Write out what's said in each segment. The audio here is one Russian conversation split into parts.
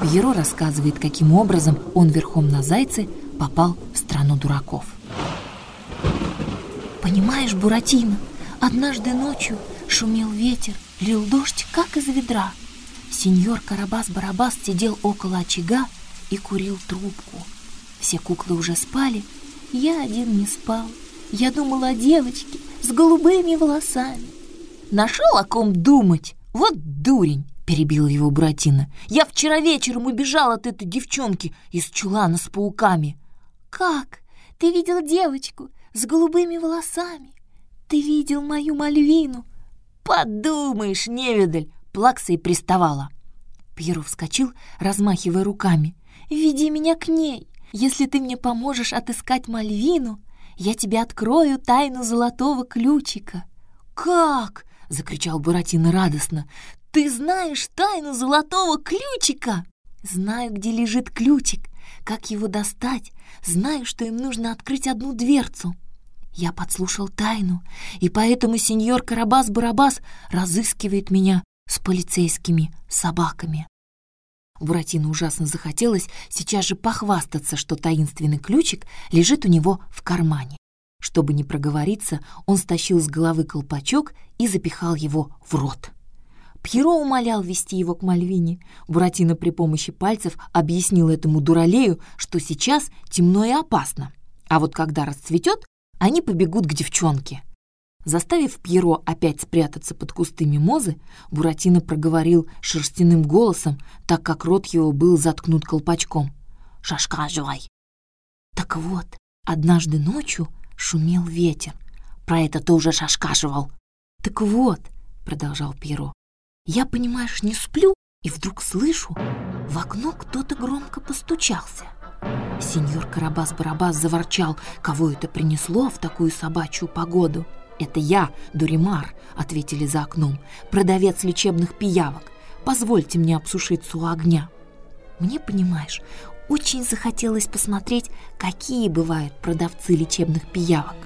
Пьеро рассказывает, каким образом он верхом на зайце попал в страну дураков. Понимаешь, Буратино, однажды ночью шумел ветер, лил дождь, как из ведра. Сеньор Карабас-Барабас сидел около очага и курил трубку. Все куклы уже спали, я один не спал. Я думал о девочке с голубыми волосами. Нашел о ком думать? Вот дурень! Перебил его Буратино. «Я вчера вечером убежал от этой девчонки из чулана с пауками». «Как? Ты видел девочку с голубыми волосами? Ты видел мою Мальвину?» «Подумаешь, невидаль!» Плакса и приставала. Пьеро вскочил, размахивая руками. «Веди меня к ней. Если ты мне поможешь отыскать Мальвину, я тебе открою тайну золотого ключика». «Как?» — закричал Буратино радостно. «Ты знаешь тайну золотого ключика?» «Знаю, где лежит ключик, как его достать, знаю, что им нужно открыть одну дверцу». Я подслушал тайну, и поэтому сеньор Карабас-Барабас разыскивает меня с полицейскими собаками. Буратино ужасно захотелось сейчас же похвастаться, что таинственный ключик лежит у него в кармане. Чтобы не проговориться, он стащил с головы колпачок и запихал его в рот. Пьеро умолял вести его к Мальвине. Буратино при помощи пальцев объяснил этому дуралею, что сейчас темно и опасно. А вот когда расцветет, они побегут к девчонке. Заставив Пьеро опять спрятаться под кусты мимозы, Буратино проговорил шерстяным голосом, так как рот его был заткнут колпачком. «Шашка жевай!» Так вот, однажды ночью шумел ветер. Про это ты уже шашкашивал. «Так вот», — продолжал Пьеро, я, понимаешь, не сплю, и вдруг слышу, в окно кто-то громко постучался. Сеньор Карабас-Барабас заворчал, кого это принесло в такую собачью погоду. «Это я, Дуримар», — ответили за окном, «продавец лечебных пиявок. Позвольте мне обсушиться у огня». Мне, понимаешь, очень захотелось посмотреть, какие бывают продавцы лечебных пиявок.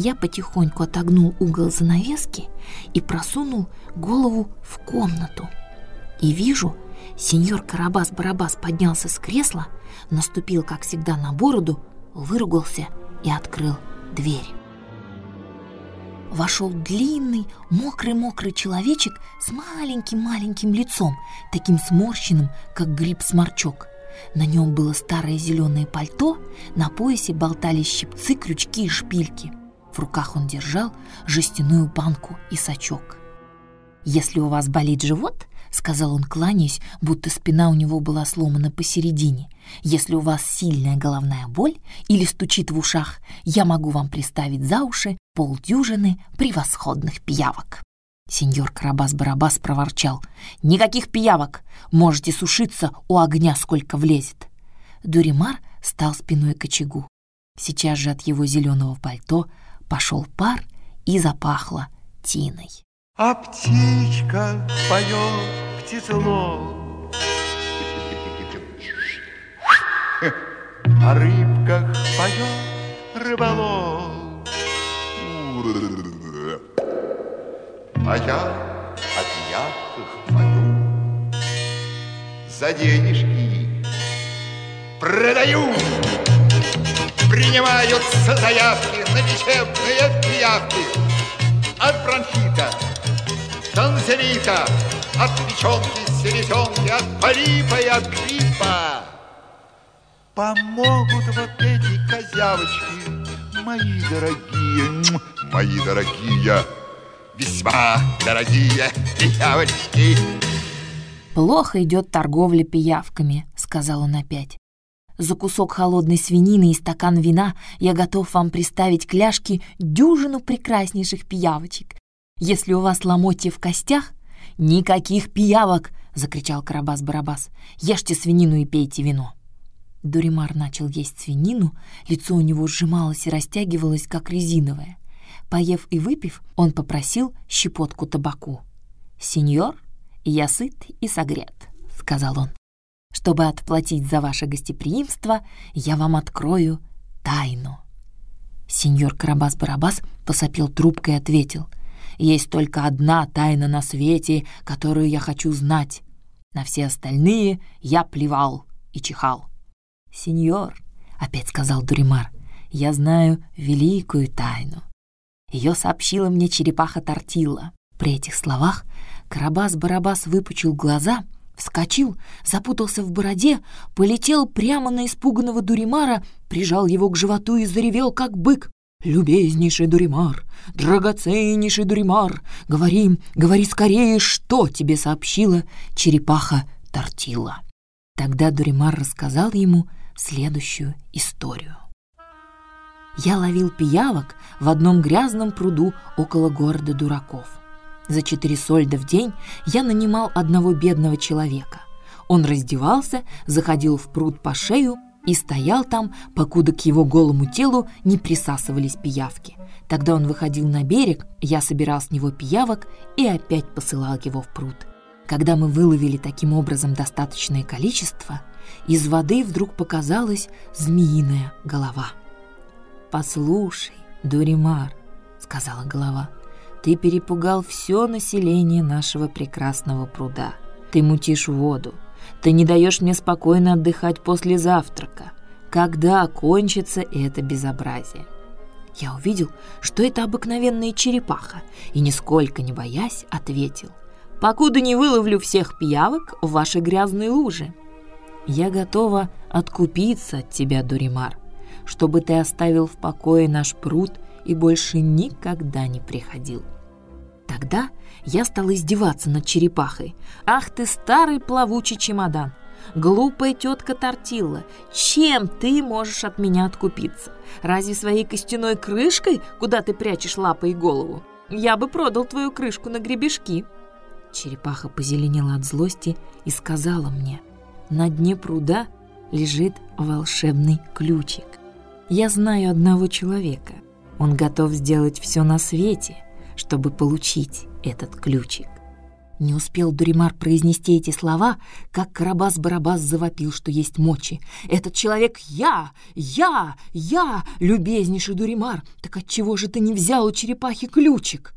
Я потихоньку отогнул угол занавески и просунул голову в комнату. И вижу, сеньор Карабас-Барабас поднялся с кресла, наступил, как всегда, на бороду, выругался и открыл дверь. Вошел длинный, мокрый-мокрый человечек с маленьким-маленьким лицом, таким сморщенным, как гриб-сморчок. На нем было старое зеленое пальто, на поясе болтались щипцы, крючки и шпильки. В руках он держал жестяную банку и сачок. «Если у вас болит живот, — сказал он, кланяясь, будто спина у него была сломана посередине. «Если у вас сильная головная боль или стучит в ушах, я могу вам приставить за уши полдюжины превосходных пиявок». Сеньор Карабас-Барабас проворчал. «Никаких пиявок! Можете сушиться у огня, сколько влезет!» Дуримар стал спиной к очагу. Сейчас же от его зеленого пальто пошел пар и запахло тиной. А птичка поет птицелов, О рыбках поет рыболов. А я о пиявках пою, За денежки продаю. Принимаются заявки на лечебные пиявки От бронхита, танзелита, От печенки, селезенки, от полипа и от гриппа Помогут вот эти козявочки, мои дорогие, мои дорогие, весьма дорогие пиявочки. «Плохо идет торговля пиявками», — сказал он опять. За кусок холодной свинины и стакан вина я готов вам приставить кляшки дюжину прекраснейших пиявочек. Если у вас ломотья в костях, никаких пиявок!» — закричал Карабас-Барабас. «Ешьте свинину и пейте вино!» Дуримар начал есть свинину, лицо у него сжималось и растягивалось, как резиновое. Поев и выпив, он попросил щепотку табаку. «Сеньор, я сыт и согрет», — сказал он. Чтобы отплатить за ваше гостеприимство, я вам открою тайну». Сеньор Карабас-Барабас посопил трубкой и ответил. «Есть только одна тайна на свете, которую я хочу знать. На все остальные я плевал и чихал. «Сеньор», — опять сказал Дуримар, — «я знаю великую тайну. Ее сообщила мне черепаха Тортила». При этих словах Карабас-Барабас выпучил глаза, вскочил, запутался в бороде, полетел прямо на испуганного Дуримара, прижал его к животу и заревел, как бык. «Любезнейший Дуримар, драгоценнейший Дуримар, говори, говори скорее, что тебе сообщила черепаха Тортила». Тогда Дуримар рассказал ему следующую историю. Я ловил пиявок в одном грязном пруду около города дураков. За четыре сольда в день я нанимал одного бедного человека. Он раздевался, заходил в пруд по шею и стоял там, покуда к его голому телу не присасывались пиявки. Тогда он выходил на берег, я собирал с него пиявок и опять посылал его в пруд. Когда мы выловили таким образом достаточное количество, из воды вдруг показалась змеиная голова. «Послушай, Дуримар», — сказала голова, — «ты перепугал все население нашего прекрасного пруда. Ты мутишь воду, ты не даешь мне спокойно отдыхать после завтрака. Когда кончится это безобразие? Я увидел, что это обыкновенная черепаха, и, нисколько не боясь, ответил. «Покуда не выловлю всех пиявок в вашей грязной луже». «Я готова откупиться от тебя, Дуримар, чтобы ты оставил в покое наш пруд и больше никогда не приходил». Тогда я стал издеваться над черепахой. «Ах ты, старый плавучий чемодан! Глупая тетка Тортилла, чем ты можешь от меня откупиться? Разве своей костяной крышкой, куда ты прячешь лапы и голову? Я бы продал твою крышку на гребешки». Черепаха позеленела от злости и сказала мне, «На дне пруда лежит волшебный ключик. Я знаю одного человека. Он готов сделать все на свете — чтобы получить этот ключик. Не успел Дуримар произнести эти слова, как Карабас-Барабас завопил, что есть мочи. «Этот человек я! Я! Я! Любезнейший Дуримар! Так отчего же ты не взял у черепахи ключик?»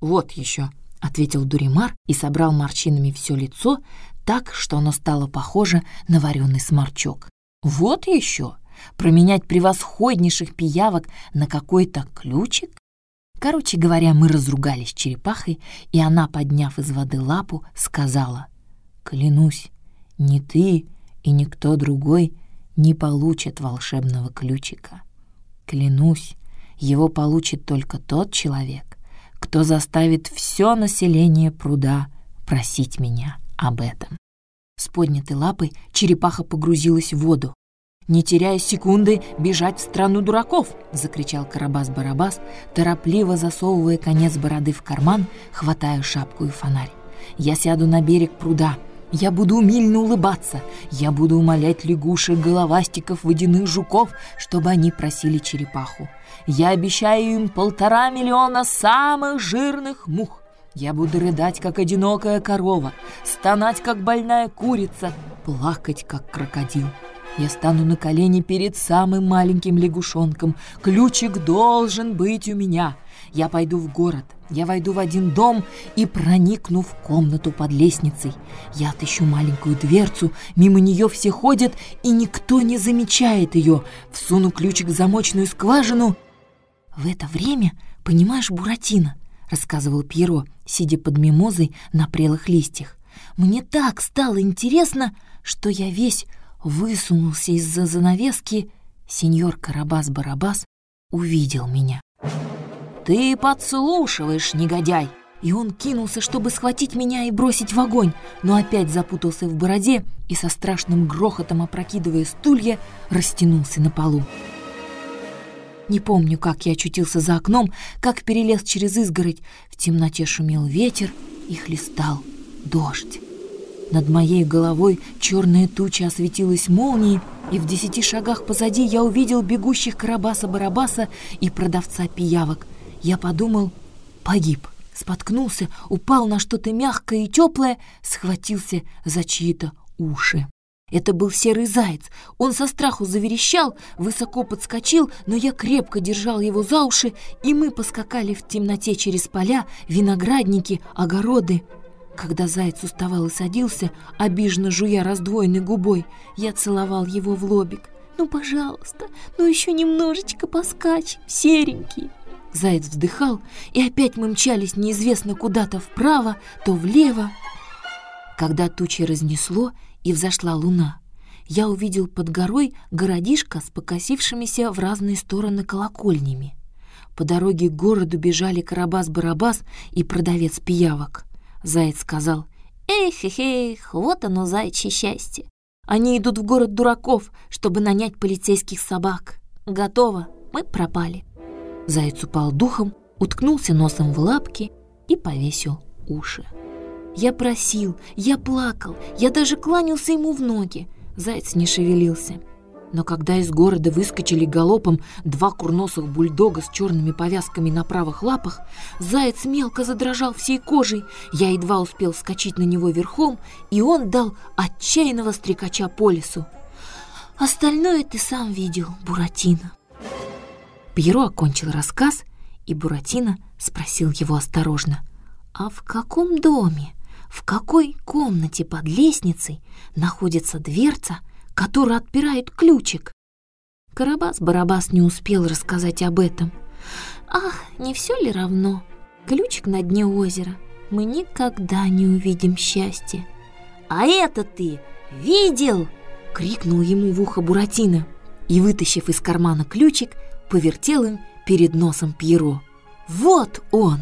«Вот еще!» — ответил Дуримар и собрал морщинами все лицо так, что оно стало похоже на вареный сморчок. «Вот еще! Променять превосходнейших пиявок на какой-то ключик?» Короче говоря, мы разругались с черепахой, и она, подняв из воды лапу, сказала, «Клянусь, ни ты и никто другой не получат волшебного ключика. Клянусь, его получит только тот человек, кто заставит все население пруда просить меня об этом». С поднятой лапой черепаха погрузилась в воду, «Не теряя секунды, бежать в страну дураков!» — закричал Карабас-Барабас, торопливо засовывая конец бороды в карман, хватая шапку и фонарь. «Я сяду на берег пруда. Я буду умильно улыбаться. Я буду умолять лягушек, головастиков, водяных жуков, чтобы они просили черепаху. Я обещаю им полтора миллиона самых жирных мух. Я буду рыдать, как одинокая корова, стонать, как больная курица, плакать, как крокодил». Я стану на колени перед самым маленьким лягушонком. Ключик должен быть у меня. Я пойду в город, я войду в один дом и проникну в комнату под лестницей. Я отыщу маленькую дверцу, мимо нее все ходят, и никто не замечает ее. Всуну ключик в замочную скважину. В это время, понимаешь, Буратино, рассказывал Пьеро, сидя под мимозой на прелых листьях. Мне так стало интересно, что я весь высунулся из-за занавески, сеньор Карабас-Барабас увидел меня. «Ты подслушиваешь, негодяй!» И он кинулся, чтобы схватить меня и бросить в огонь, но опять запутался в бороде и со страшным грохотом, опрокидывая стулья, растянулся на полу. Не помню, как я очутился за окном, как перелез через изгородь. В темноте шумел ветер и хлестал дождь. Над моей головой черная туча осветилась молнией, и в десяти шагах позади я увидел бегущих Карабаса-Барабаса и продавца пиявок. Я подумал, погиб, споткнулся, упал на что-то мягкое и теплое, схватился за чьи-то уши. Это был серый заяц. Он со страху заверещал, высоко подскочил, но я крепко держал его за уши, и мы поскакали в темноте через поля, виноградники, огороды. Когда заяц уставал и садился, обиженно жуя раздвоенной губой, я целовал его в лобик. «Ну, пожалуйста, ну еще немножечко поскачь, серенький!» Заяц вздыхал, и опять мы мчались неизвестно куда-то вправо, то влево. Когда тучи разнесло и взошла луна, я увидел под горой городишко с покосившимися в разные стороны колокольнями. По дороге к городу бежали Карабас-Барабас и продавец пиявок. Заяц сказал, «Эх, эх, эх, вот оно, зайчье счастье. Они идут в город дураков, чтобы нанять полицейских собак. Готово, мы пропали». Заяц упал духом, уткнулся носом в лапки и повесил уши. Я просил, я плакал, я даже кланялся ему в ноги. Заяц не шевелился. Но когда из города выскочили галопом два курносых бульдога с черными повязками на правых лапах, заяц мелко задрожал всей кожей. Я едва успел вскочить на него верхом, и он дал отчаянного стрекача по лесу. Остальное ты сам видел, Буратино. Пьеро окончил рассказ, и Буратино спросил его осторожно. «А в каком доме, в какой комнате под лестницей находится дверца, который отпирает ключик. Карабас-Барабас не успел рассказать об этом. Ах, не все ли равно? Ключик на дне озера. Мы никогда не увидим счастья. А это ты видел? Крикнул ему в ухо Буратино и, вытащив из кармана ключик, повертел им перед носом Пьеро. Вот он!